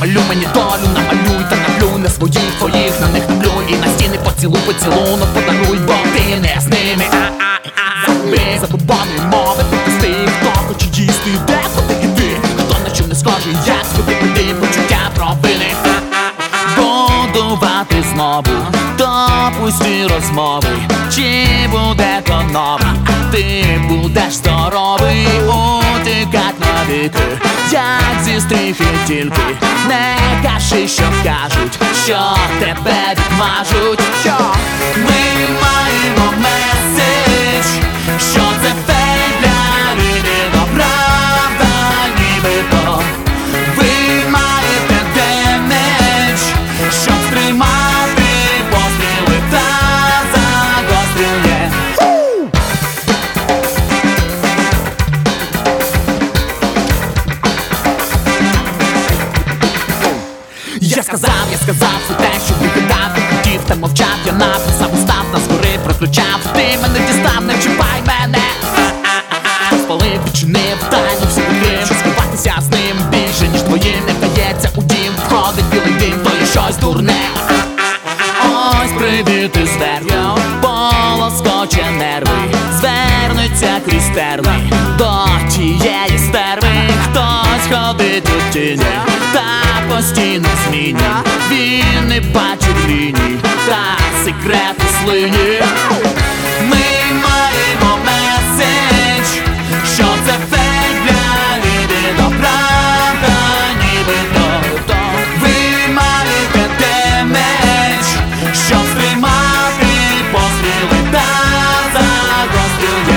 намалюй мені долю, намалюй та наплюй на своїх твоїх, на них наплюй і на стіни поцілуй, поцілунок подаруй, бо ти не з ними. Заби забубаної мови, пропусти, хто хоче їсти, де куди іти, хто на чим не схожий, як сюди прийти, почуття провини. Будувати знову то розмови, чи буде то новий, ти будеш здоровий, утікать навіки, як зі стріхи тільки. Не кажи, що скажуть, що тебе відмажуть, що? Ми сказав, все те, що вигадати хотів, та мовчав, я написав, устав на згори прокричав Ти мене дістав, не чіпай мене. Спалив, відчинив тайну всі дим Співатися з ним більше, ніж твої не вдається у дім. Входить білий дим, то є щось дурне. Ось привіти полоскоче нерви. Звернуться крізь терни до тієї стерви. Хтось ходить у тіні Постійно змінює він не бачить ліній та секрети слині. Ми маємо меседж, що це фейк для ніби до правда, ніби то ви маєте демедж, що сприймати постріли та за розстріли.